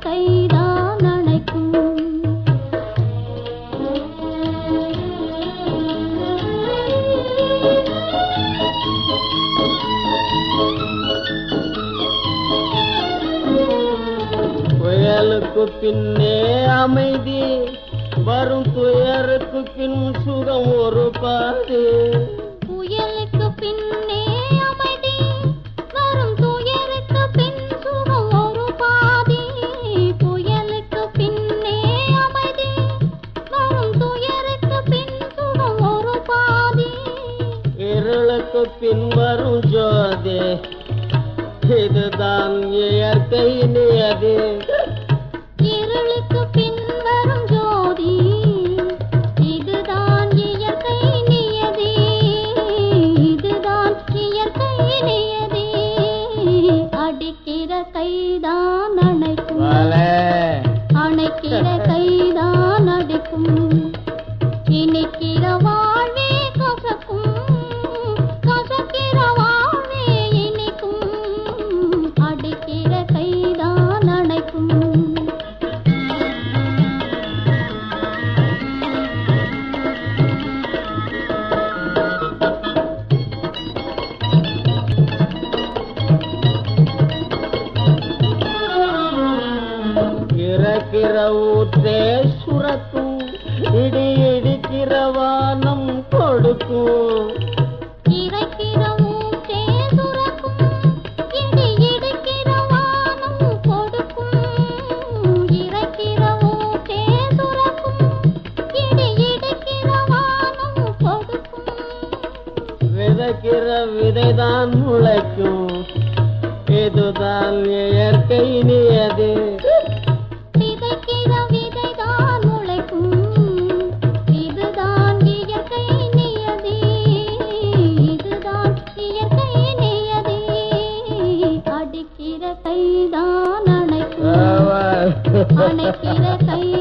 கைதான் அணைக்கும். புயலுக்கு பின்னே அமைதி வரும் துயருக்கு பின் சுகம் ஒரு பாது. இருளுக்கு பின் வரும் ஜோதி. இதுதான் இயற்கை நியதி. இருளுக்கு பின் வரும் ஜோதி. இதுதான் இயற்கை நியதி. இதுதான் இயற்கை நியதி. அடிக்கிற கைதான் அணைக்கும். அணைக்கிற கைதான் இறைக்கிற ஊற்றே சுரக்கும். இடி இடிக்கிற வானம் கொடுக்கும். விதைக்கிற விதைதான் முளைக்கும். இதுதான் இயற்கை நியதி? கைதான் அணைக்கும். அணைக்கிற கை